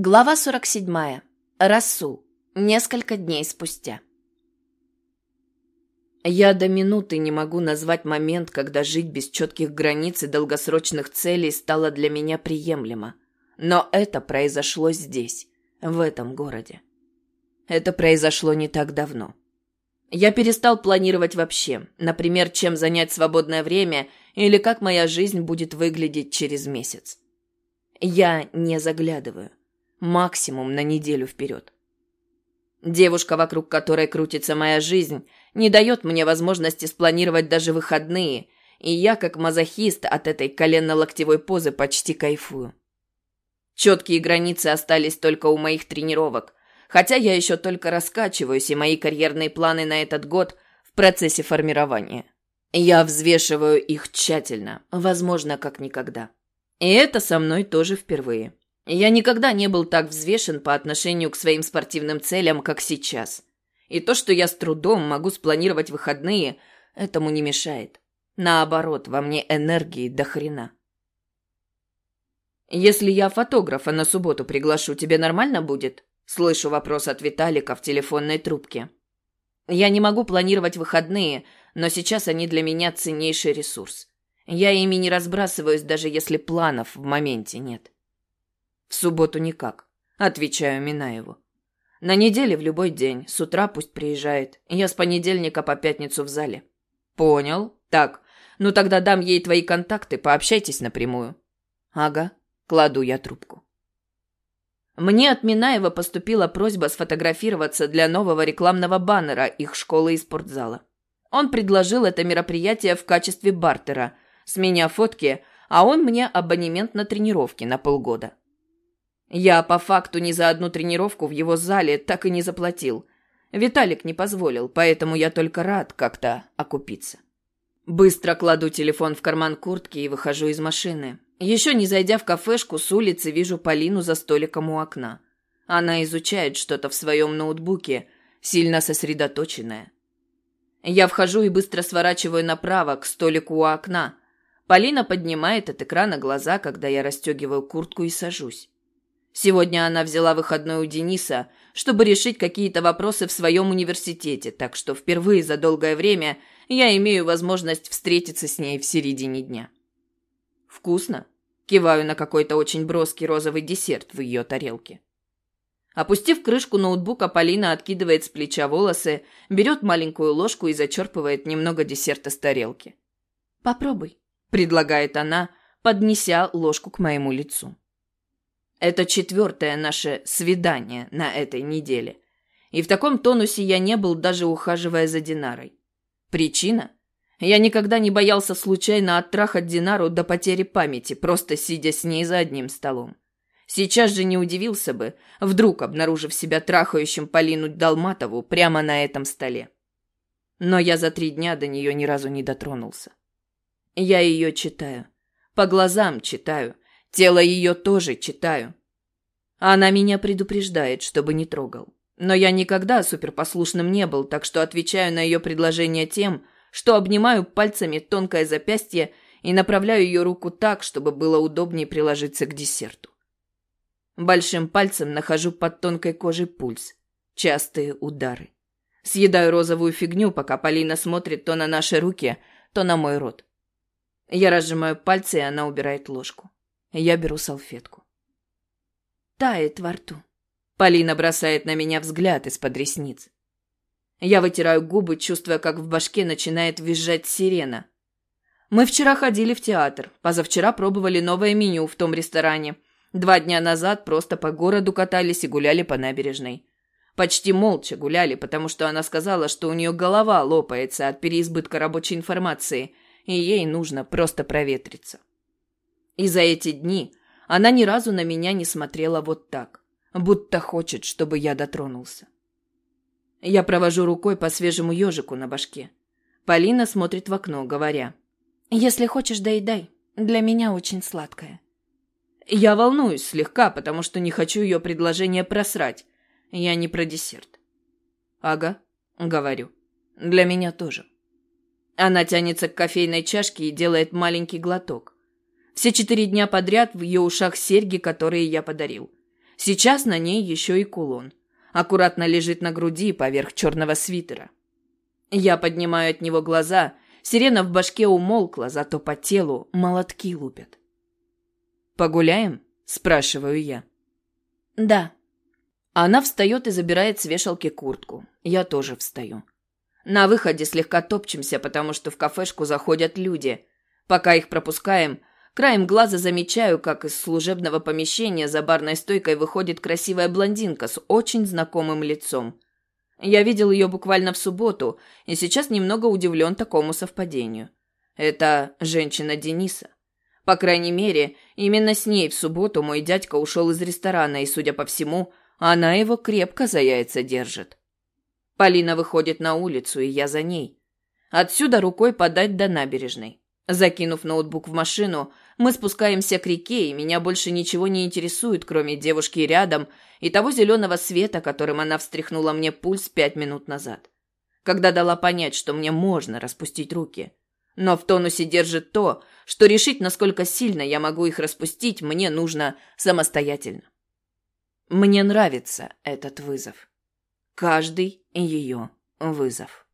Глава 47. Расул. Несколько дней спустя. Я до минуты не могу назвать момент, когда жить без четких границ и долгосрочных целей стало для меня приемлемо. Но это произошло здесь, в этом городе. Это произошло не так давно. Я перестал планировать вообще, например, чем занять свободное время или как моя жизнь будет выглядеть через месяц. Я не заглядываю максимум на неделю вперед. Девушка, вокруг которой крутится моя жизнь, не дает мне возможности спланировать даже выходные, и я, как мазохист, от этой коленно-локтевой позы почти кайфую. Четкие границы остались только у моих тренировок, хотя я еще только раскачиваюсь, и мои карьерные планы на этот год в процессе формирования. Я взвешиваю их тщательно, возможно, как никогда. И это со мной тоже впервые. Я никогда не был так взвешен по отношению к своим спортивным целям, как сейчас. И то, что я с трудом могу спланировать выходные, этому не мешает. Наоборот, во мне энергии до хрена. «Если я фотографа на субботу приглашу, тебе нормально будет?» Слышу вопрос от Виталика в телефонной трубке. Я не могу планировать выходные, но сейчас они для меня ценнейший ресурс. Я ими не разбрасываюсь, даже если планов в моменте нет. В субботу никак, отвечаю Минаеву. На неделе в любой день, с утра пусть приезжает. Я с понедельника по пятницу в зале. Понял. Так, ну тогда дам ей твои контакты, пообщайтесь напрямую. Ага, кладу я трубку. Мне от Минаева поступила просьба сфотографироваться для нового рекламного баннера их школы и спортзала. Он предложил это мероприятие в качестве бартера. С меня фотки, а он мне абонемент на тренировки на полгода. Я по факту ни за одну тренировку в его зале так и не заплатил. Виталик не позволил, поэтому я только рад как-то окупиться. Быстро кладу телефон в карман куртки и выхожу из машины. Еще не зайдя в кафешку, с улицы вижу Полину за столиком у окна. Она изучает что-то в своем ноутбуке, сильно сосредоточенная. Я вхожу и быстро сворачиваю направо, к столику у окна. Полина поднимает от экрана глаза, когда я расстегиваю куртку и сажусь. Сегодня она взяла выходной у Дениса, чтобы решить какие-то вопросы в своем университете, так что впервые за долгое время я имею возможность встретиться с ней в середине дня. Вкусно. Киваю на какой-то очень броский розовый десерт в ее тарелке. Опустив крышку ноутбука, Полина откидывает с плеча волосы, берет маленькую ложку и зачерпывает немного десерта с тарелки. «Попробуй», — предлагает она, поднеся ложку к моему лицу. Это четвертое наше свидание на этой неделе. И в таком тонусе я не был, даже ухаживая за Динарой. Причина? Я никогда не боялся случайно оттрахать Динару до потери памяти, просто сидя с ней за одним столом. Сейчас же не удивился бы, вдруг обнаружив себя трахающим Полину Долматову прямо на этом столе. Но я за три дня до нее ни разу не дотронулся. Я ее читаю. По глазам читаю – Тело ее тоже читаю. Она меня предупреждает, чтобы не трогал. Но я никогда суперпослушным не был, так что отвечаю на ее предложение тем, что обнимаю пальцами тонкое запястье и направляю ее руку так, чтобы было удобнее приложиться к десерту. Большим пальцем нахожу под тонкой кожей пульс. Частые удары. Съедаю розовую фигню, пока Полина смотрит то на наши руки, то на мой рот. Я разжимаю пальцы, и она убирает ложку. Я беру салфетку. Тает во рту. Полина бросает на меня взгляд из-под ресниц. Я вытираю губы, чувствуя, как в башке начинает визжать сирена. Мы вчера ходили в театр, позавчера пробовали новое меню в том ресторане. Два дня назад просто по городу катались и гуляли по набережной. Почти молча гуляли, потому что она сказала, что у нее голова лопается от переизбытка рабочей информации, и ей нужно просто проветриться. И за эти дни она ни разу на меня не смотрела вот так, будто хочет, чтобы я дотронулся. Я провожу рукой по свежему ежику на башке. Полина смотрит в окно, говоря, «Если хочешь, доедай. Для меня очень сладкое». Я волнуюсь слегка, потому что не хочу ее предложение просрать. Я не про десерт. «Ага», — говорю, «для меня тоже». Она тянется к кофейной чашке и делает маленький глоток. Все четыре дня подряд в ее ушах серьги, которые я подарил. Сейчас на ней еще и кулон. Аккуратно лежит на груди поверх черного свитера. Я поднимаю от него глаза. Сирена в башке умолкла, зато по телу молотки лупят. «Погуляем?» – спрашиваю я. «Да». Она встает и забирает с вешалки куртку. Я тоже встаю. На выходе слегка топчемся, потому что в кафешку заходят люди. Пока их пропускаем, краем глаза замечаю, как из служебного помещения за барной стойкой выходит красивая блондинка с очень знакомым лицом. Я видел ее буквально в субботу и сейчас немного удивлен такому совпадению. Это женщина Дениса. По крайней мере, именно с ней в субботу мой дядька ушел из ресторана, и, судя по всему, она его крепко за яйца держит. Полина выходит на улицу, и я за ней. Отсюда рукой подать до набережной. Закинув ноутбук в машину, мы спускаемся к реке, и меня больше ничего не интересует, кроме девушки рядом и того зеленого света, которым она встряхнула мне пульс пять минут назад. Когда дала понять, что мне можно распустить руки. Но в тонусе держит то, что решить, насколько сильно я могу их распустить, мне нужно самостоятельно. Мне нравится этот вызов. Каждый ее вызов.